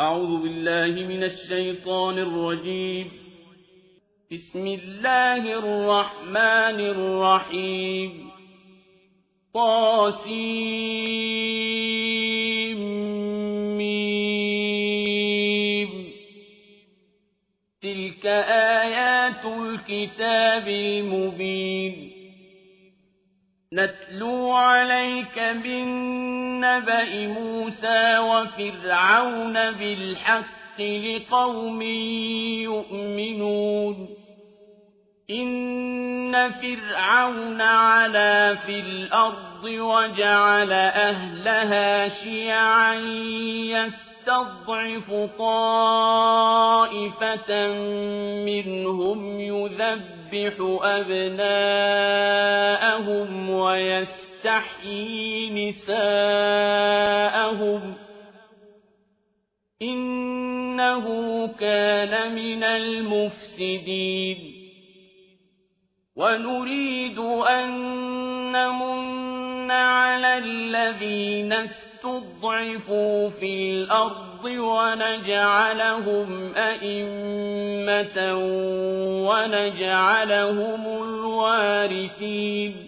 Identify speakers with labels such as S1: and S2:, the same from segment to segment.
S1: أعوذ بالله من الشيطان الرجيم بسم الله الرحمن الرحيم طاسيم تلك آيات الكتاب المبين نتلو عليك من نبأ موسى وفرعون بالحق لقوم يؤمنون إن فرعون على في الأرض وجعل أهلها شيعا يستضعف طائفة منهم يذبح أبناءهم ويستضعف يستحيي نساءهم إنه كان من المفسدين ونريد أن نمن على الذين استضعفوا في الأرض ونجعلهم أئمة ونجعلهم الوارثين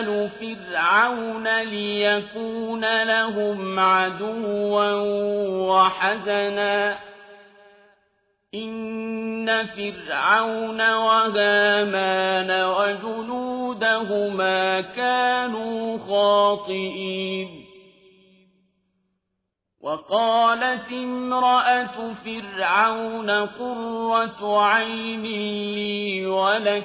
S1: آلَ فِرْعَوْنَ لِيَكُونَ لَهُمْ عَدُوًّا وَحَزَنًا إِنَّ فِرْعَوْنَ وَهَامَانَ وَجُنُودَهُمَا كَانُوا خَاطِئِينَ وقالت امرأة فرعون قرة عين لي ولك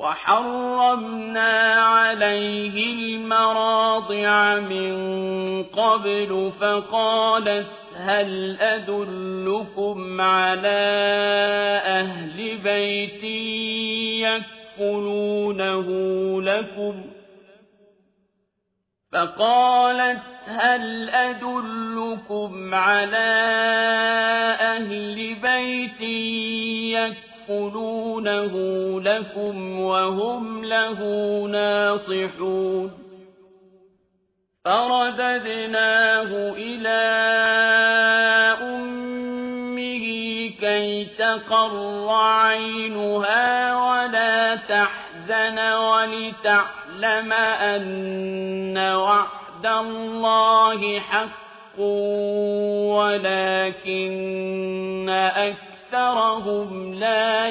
S1: وحرمنا عليه المراضع من قبل فقالت هل أدلكم على أهل بيت يكفلونه لكم فقالت هل أدلكم على أهل بيت يكفلونه يَنقُلُونَهُ لَكُمْ وَهُمْ لَهُ نَاصِحُونَ فَرَدَدْنَاهُ إِلَىٰ أُمِّهِ كَيْ تَقَرَّ عَيْنُهَا وَلَا تَحْزَنَ وَلِتَعْلَمَ أَنَّ وَعْدَ اللَّهِ حَقٌّ وَلَٰكِنَّ أَكْثَرَهُمْ لَا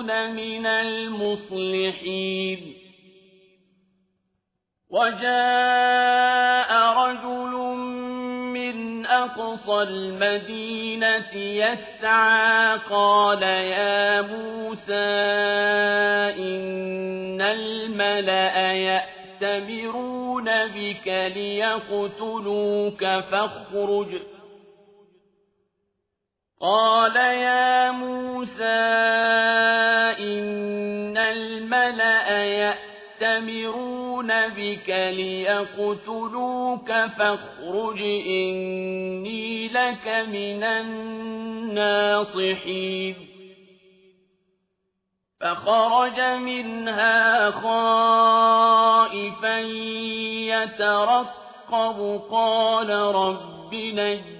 S1: تكون من المصلحين وجاء رجل من أقصى المدينة يسعى قال يا موسى إن الملأ يأتمرون بك ليقتلوك فاخرج قال يا موسى إن الملأ يأتمرون بك ليقتلوك فاخرج إني لك من الناصحين فخرج منها خائفا يترقب قال رب نجد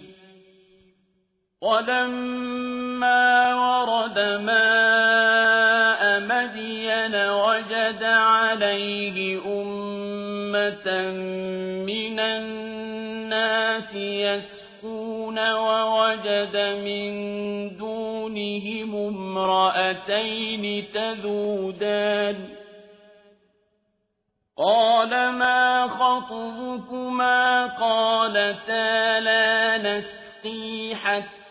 S1: ولما ورد ماء مدين وجد عليه أمة من الناس يسكون ووجد من دونهم امرأتين تذودان قال ما خطبكما قالتا لا نسقي حتى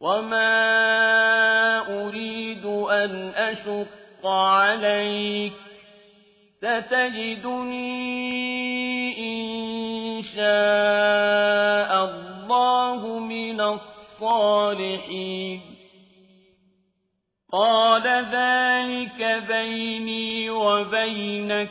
S1: وما أريد أن أشق عليك ستجدني إن شاء الله من الصالحين قال ذلك بيني وبينك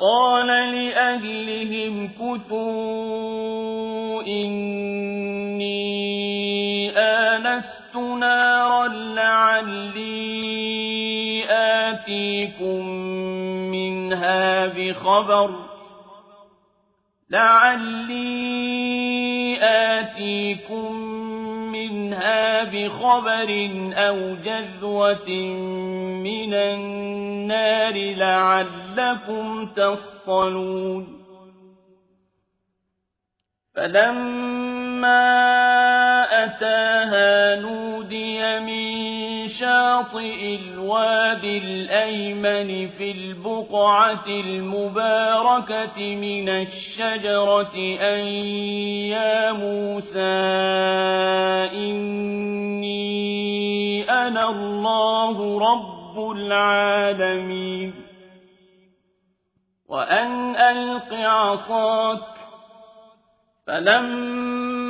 S1: قال لأهلهم كتوا إني آنست نارا لعلي آتيكم منها بخبر لعلي آتيكم منها بخبر أو جذوة من النار لعلكم تصطلون فلما أتاها نودي من شاطئ الواد الأيمن في البقعة المباركة من الشجرة أن يا موسى إني أنا الله رب العالمين وأن ألق عصاك فلما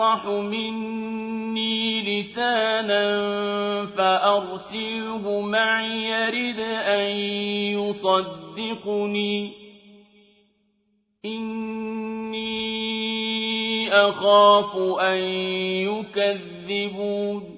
S1: أفصح مني لسانا فأرسله معي يرد أن يصدقني إني أخاف أن يكذبون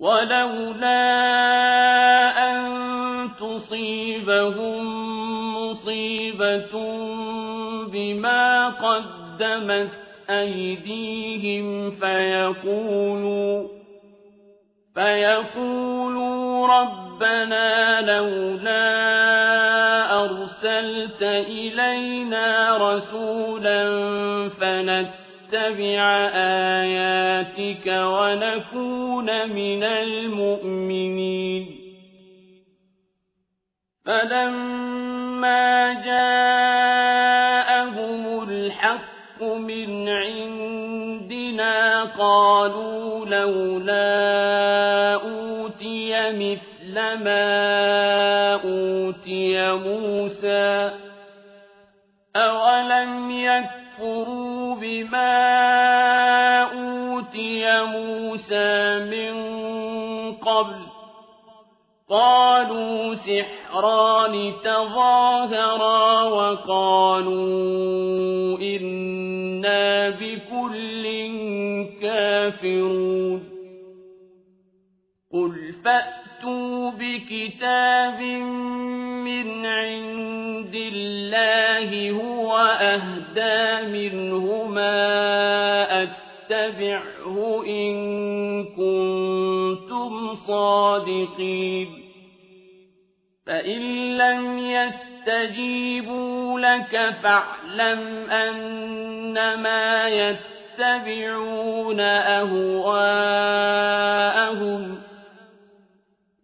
S1: ولولا أن تصيبهم مصيبة بما قدمت أيديهم فيقولوا فيقولوا ربنا لولا أرسلت إلينا رسولا فنت نتبع آياتك ونكون من المؤمنين فلما جاءهم الحق من عندنا قالوا لولا أوتي مثل ما أوتي موسى أولم يكفروا بما أوتي موسى من قبل قالوا سحران تظاهرا وقالوا إنا بكل كافرون قل فأتوا فَأْتُوا بِكِتَابٍ مِّنْ عِندِ اللَّهِ هُوَ أَهْدَى مِنْهُمَا أَتَّبِعْهُ إِن كُنتُمْ صَادِقِينَ فَإِن لَّمْ يَسْتَجِيبُوا لَكَ فَاعْلَمْ أَنَّمَا يَتَّبِعُونَ أَهْوَاءَهُمْ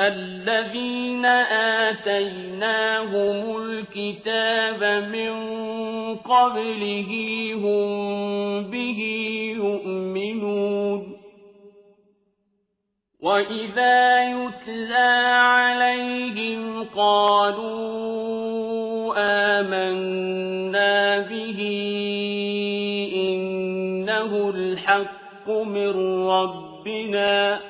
S1: الَّذِينَ آتَيْنَاهُمُ الْكِتَابَ مِن قَبْلِهِ هُم بِهِ يُؤْمِنُونَ وَإِذَا يُتْلَىٰ عَلَيْهِمْ قَالُوا آمَنَّا بِهِ إِنَّهُ الْحَقُّ مِن رَّبِّنَا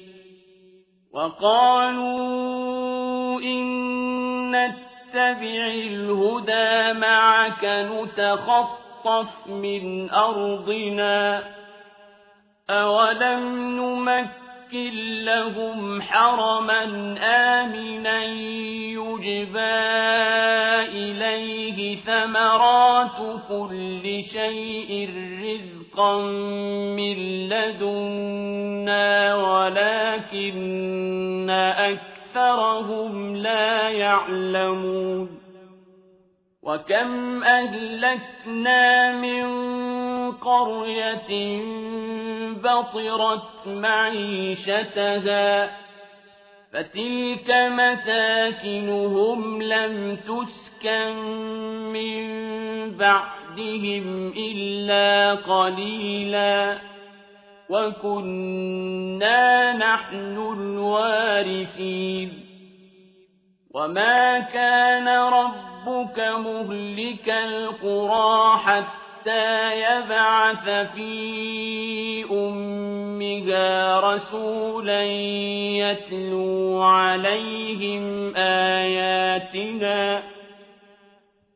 S1: وَقَالُوا إِن نَّتَّبِعِ الْهُدَىٰ مَعَكَ نُتَخَطَّفْ مِنْ أَرْضِنَا أَوَلَمْ نُمَكِّن لَّهُمْ حَرَمًا آمِنًا يُجْبَىٰ إِلَيْهِ ثَمَرَاتُ كُلِّ شَيْءٍ رِّزْقًا مِّن لَّدُنَّا وَلَٰكِنَّ أكثرهم لا يعلمون وكم أهلكنا من قرية بطرت معيشتها فتلك مساكنهم لم تسكن من بعدهم إلا قليلاً وكنا نحن الوارثين وما كان ربك مهلك القرى حتى يبعث في أمها رسولا يتلو عليهم آياتنا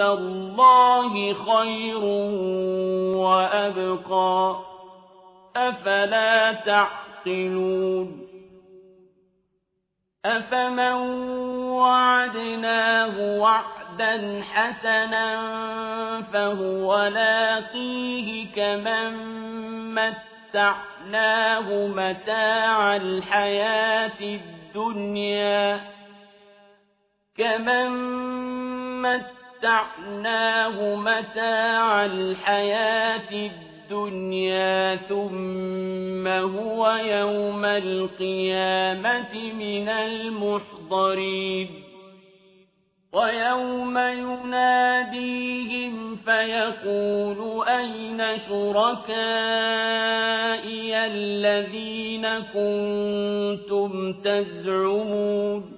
S1: عِندَ اللَّهِ خَيْرٌ وَأَبْقَى أَفَلَا تَعْقِلُونَ أَفَمَن وَعَدْنَاهُ وَعْدًا حَسَنًا فَهُوَ لَاقِيهِ كَمَن مَّتَّعْنَاهُ مَتَاعَ الْحَيَاةِ الدُّنْيَا كَمَن مَّتَّعْنَاهُ مَتَّعْنَاهُ مَتَاعَ الْحَيَاةِ الدُّنْيَا ثُمَّ هُوَ يَوْمَ الْقِيَامَةِ مِنَ الْمُحْضَرِينَ وَيَوْمَ يُنَادِيهِمْ فَيَقُولُ أَيْنَ شُرَكَائِيَ الَّذِينَ كُنتُمْ تَزْعُمُونَ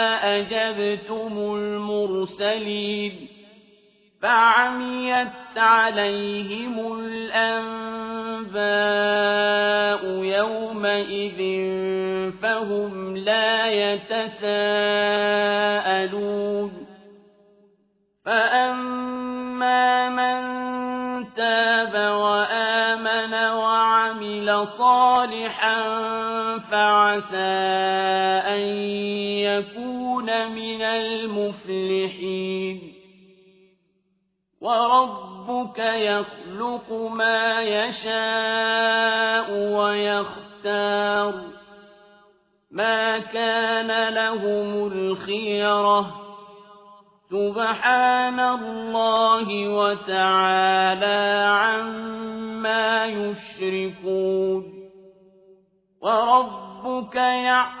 S1: أَعْجَبْتُمُ الْمُرْسَلِينَ فَعَمِيَتْ عَلَيْهِمُ الْأَنبَاءُ يَوْمَئِذٍ فَهُمْ لَا يَتَسَاءَلُونَ فَأَمَّا مَن تَابَ وَآمَنَ وَعَمِلَ صَالِحًا فَعَسَىٰ أَن يَكُونَ لمن المفلحين وربك يخلق ما يشاء ويختار ما كان لهم الخيره سبحان الله وتعالى عما يشركون وربك يعلم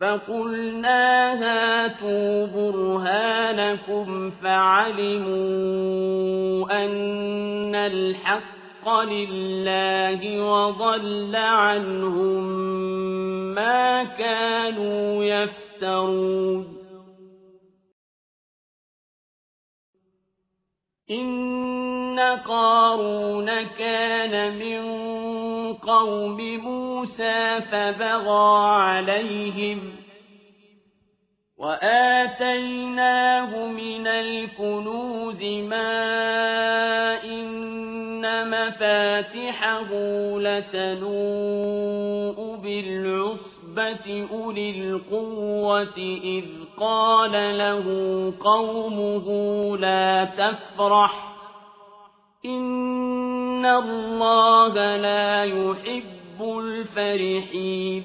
S1: فَقُلْنَا هَاتُوا بُرْهَانَكُمْ فَعَلِمُوا أَنَّ الْحَقَّ لِلَّهِ وَضَلَّ عَنْهُم مَّا كَانُوا يَفْتَرُونَ إِنَّ قَارُونَ كَانَ مِن قَوْمِ مُوسَىٰ فَبَغَىٰ عَلَيْهِمْ ۖ وَآتَيْنَاهُ مِنَ الْكُنُوزِ مَا إِنَّ مَفَاتِحَهُ لَتَنُوءُ بِالْعُصْبَةِ الصُّحْبَةِ أُولِي الْقُوَّةِ إِذْ قَالَ لَهُ قَوْمُهُ لَا تَفْرَحْ إِنَّ اللَّهَ لَا يُحِبُّ الْفَرِحِينَ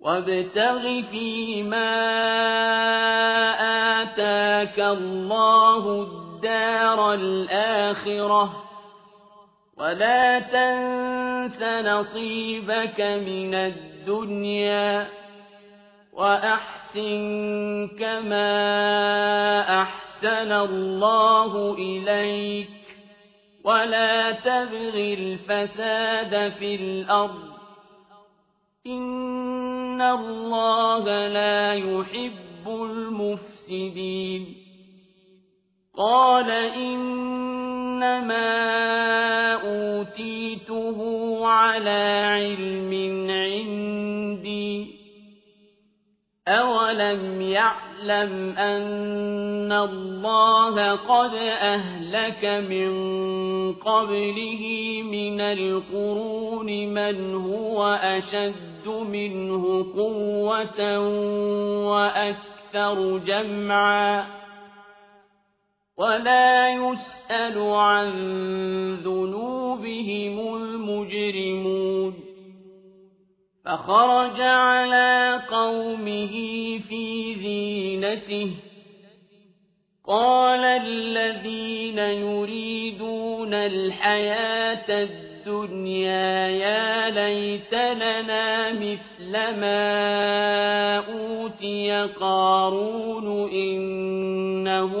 S1: وَابْتَغِ فِيمَا آتَاكَ اللَّهُ الدَّارَ الْآخِرَةَ ولا تنس نصيبك من الدنيا الدنيا وأحسن كما أحسن الله إليك ولا تبغ الفساد في الأرض إن الله لا يحب المفسدين قال إن إِنَّمَا أُوتِيتُهُ عَلَىٰ عِلْمٍ عِندِي ۚ أَوَلَمْ يَعْلَمْ أَنَّ اللَّهَ قَدْ أَهْلَكَ مِن قَبْلِهِ مِنَ الْقُرُونِ مَنْ هُوَ أَشَدُّ مِنْهُ قُوَّةً وَأَكْثَرُ جَمْعًا ولا يسأل عن ذنوبهم المجرمون فخرج على قومه في زينته قال الذين يريدون الحياة الدنيا الدُّنْيَا يَا لَيْتَ لَنَا مِثْلَ مَا أُوتِيَ قَارُونُ إِنَّهُ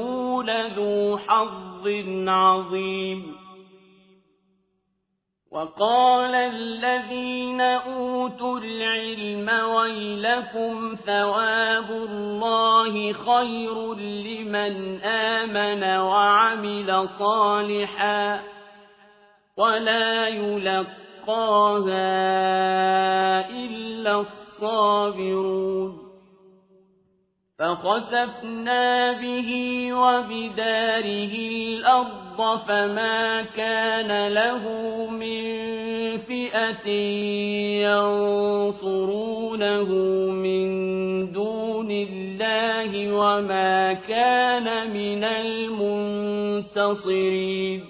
S1: لَذُو حَظٍّ عَظِيمٍ وَقَالَ الَّذِينَ أُوتُوا الْعِلْمَ وَيْلَكُمْ ثَوَابُ اللَّهِ خَيْرٌ لِّمَنْ آمَنَ وَعَمِلَ صَالِحًا وَلَا يُلَقَّاهَا إِلَّا الصَّابِرُونَ فَخَسَفْنَا بِهِ وَبِدَارِهِ الْأَرْضَ فَمَا كَانَ لَهُ مِنْ فِئَةٍ يَنْصُرُونَهُ مِنْ دُونِ اللَّهِ وَمَا كَانَ مِنَ الْمُنْتَصِرِينَ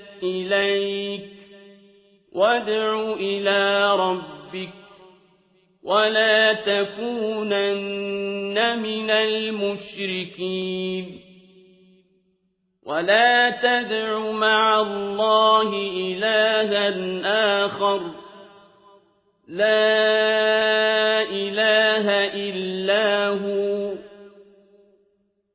S1: إليك وادع إلى ربك ولا تكونن من المشركين ولا تدع مع الله إلها آخر لا إله إلا هو